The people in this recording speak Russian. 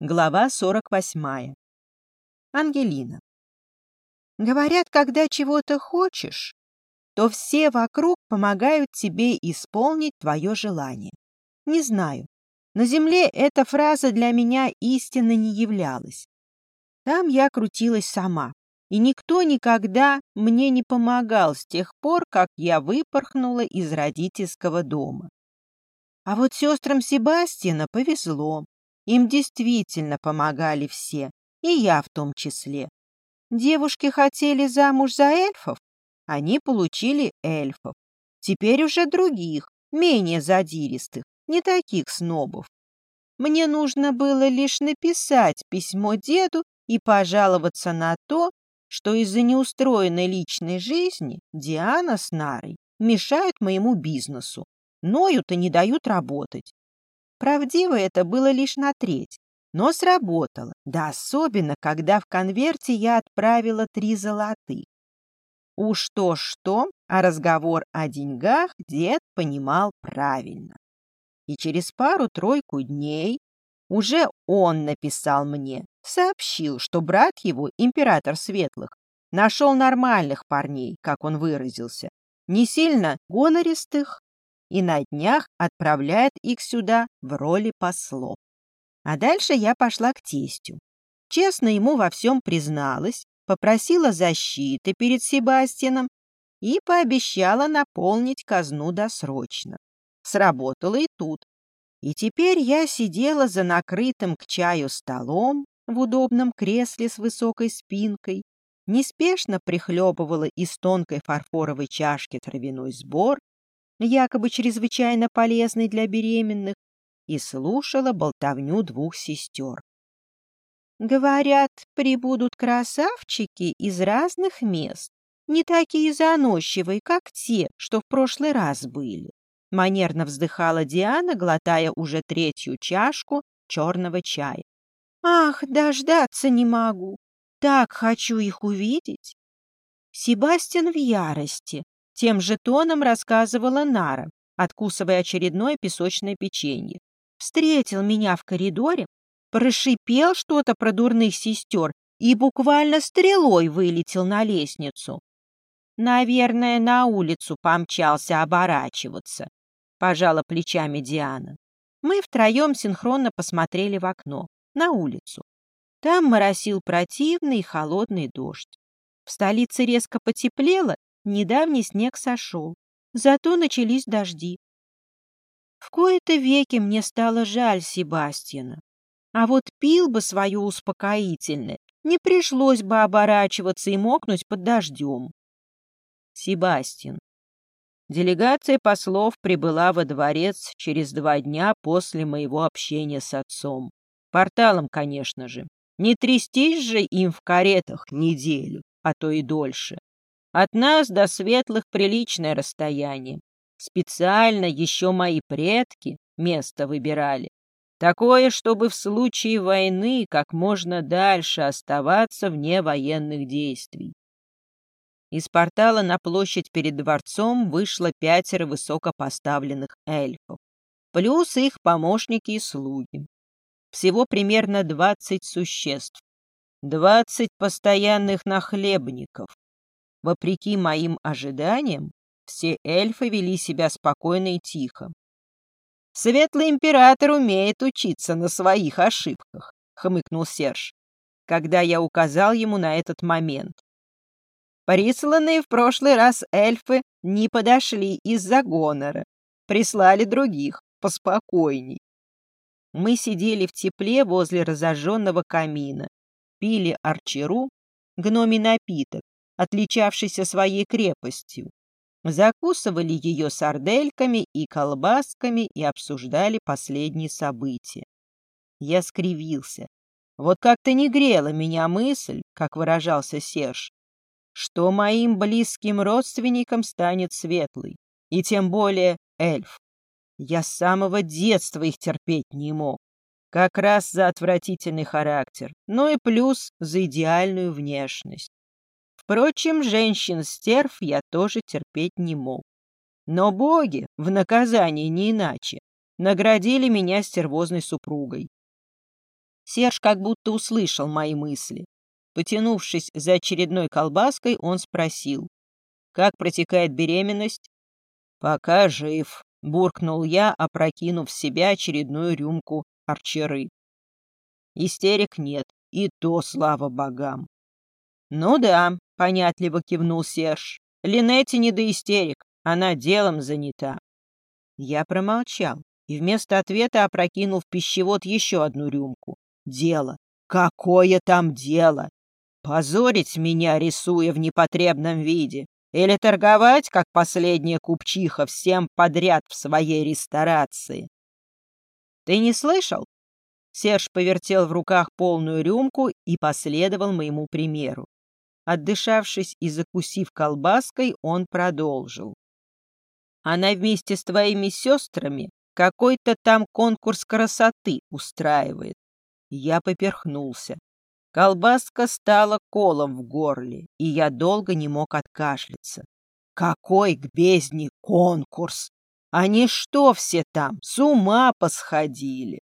Глава 48. Ангелина. Говорят, когда чего-то хочешь, то все вокруг помогают тебе исполнить твое желание. Не знаю, на земле эта фраза для меня истинно не являлась. Там я крутилась сама, и никто никогда мне не помогал с тех пор, как я выпорхнула из родительского дома. А вот сестрам Себастьяна повезло. Им действительно помогали все, и я в том числе. Девушки хотели замуж за эльфов, они получили эльфов. Теперь уже других, менее задиристых, не таких снобов. Мне нужно было лишь написать письмо деду и пожаловаться на то, что из-за неустроенной личной жизни Диана с Нарой мешают моему бизнесу, ноют и не дают работать. Правдиво это было лишь на треть, но сработало, да особенно, когда в конверте я отправила три золотых. Уж то-что, а разговор о деньгах дед понимал правильно. И через пару-тройку дней уже он написал мне, сообщил, что брат его, император Светлых, нашел нормальных парней, как он выразился, не сильно гонористых, и на днях отправляет их сюда в роли послов. А дальше я пошла к тестю. Честно ему во всем призналась, попросила защиты перед Себастьяном и пообещала наполнить казну досрочно. Сработало и тут. И теперь я сидела за накрытым к чаю столом в удобном кресле с высокой спинкой, неспешно прихлебывала из тонкой фарфоровой чашки травяной сбор якобы чрезвычайно полезной для беременных, и слушала болтовню двух сестер. Говорят, прибудут красавчики из разных мест, не такие заносчивые, как те, что в прошлый раз были. Манерно вздыхала Диана, глотая уже третью чашку черного чая. «Ах, дождаться не могу! Так хочу их увидеть!» Себастьян в ярости, тем же тоном рассказывала Нара, откусывая очередное песочное печенье. Встретил меня в коридоре, прошипел что-то про дурных сестер и буквально стрелой вылетел на лестницу. Наверное, на улицу помчался оборачиваться, пожала плечами Диана. Мы втроем синхронно посмотрели в окно, на улицу. Там моросил противный холодный дождь. В столице резко потеплело, Недавний снег сошел, зато начались дожди. В кои-то веки мне стало жаль Себастьяна. А вот пил бы свое успокоительное, не пришлось бы оборачиваться и мокнуть под дождем. Себастьян. Делегация послов прибыла во дворец через два дня после моего общения с отцом. Порталом, конечно же. Не трястись же им в каретах неделю, а то и дольше. От нас до светлых приличное расстояние. Специально еще мои предки место выбирали. Такое, чтобы в случае войны как можно дальше оставаться вне военных действий. Из портала на площадь перед дворцом вышло пятеро высокопоставленных эльфов, плюс их помощники и слуги. Всего примерно двадцать существ, двадцать постоянных нахлебников, Вопреки моим ожиданиям, все эльфы вели себя спокойно и тихо. «Светлый император умеет учиться на своих ошибках», — хмыкнул Серж, когда я указал ему на этот момент. Присланные в прошлый раз эльфы не подошли из-за гонора, прислали других, поспокойней. Мы сидели в тепле возле разожженного камина, пили арчеру, гномий напиток, отличавшийся своей крепостью. Закусывали ее сардельками и колбасками и обсуждали последние события. Я скривился. Вот как-то не грела меня мысль, как выражался Серж, что моим близким родственникам станет светлый, и тем более эльф. Я с самого детства их терпеть не мог. Как раз за отвратительный характер, но и плюс за идеальную внешность. Впрочем, женщин-стерв я тоже терпеть не мог. Но боги, в наказание не иначе, наградили меня стервозной супругой. Серж как будто услышал мои мысли. Потянувшись за очередной колбаской, он спросил. «Как протекает беременность?» «Пока жив», — буркнул я, опрокинув в себя очередную рюмку арчеры. Истерик нет, и то слава богам. «Ну да», — понятливо кивнул Серж. «Линетти не до истерик, она делом занята». Я промолчал и вместо ответа опрокинул в пищевод еще одну рюмку. Дело. Какое там дело? Позорить меня, рисуя в непотребном виде? Или торговать, как последняя купчиха, всем подряд в своей ресторации? Ты не слышал? Серж повертел в руках полную рюмку и последовал моему примеру. Отдышавшись и закусив колбаской, он продолжил. Она вместе с твоими сестрами какой-то там конкурс красоты устраивает. Я поперхнулся. Колбаска стала колом в горле, и я долго не мог откашляться. Какой к бездне конкурс! Они что все там, с ума посходили?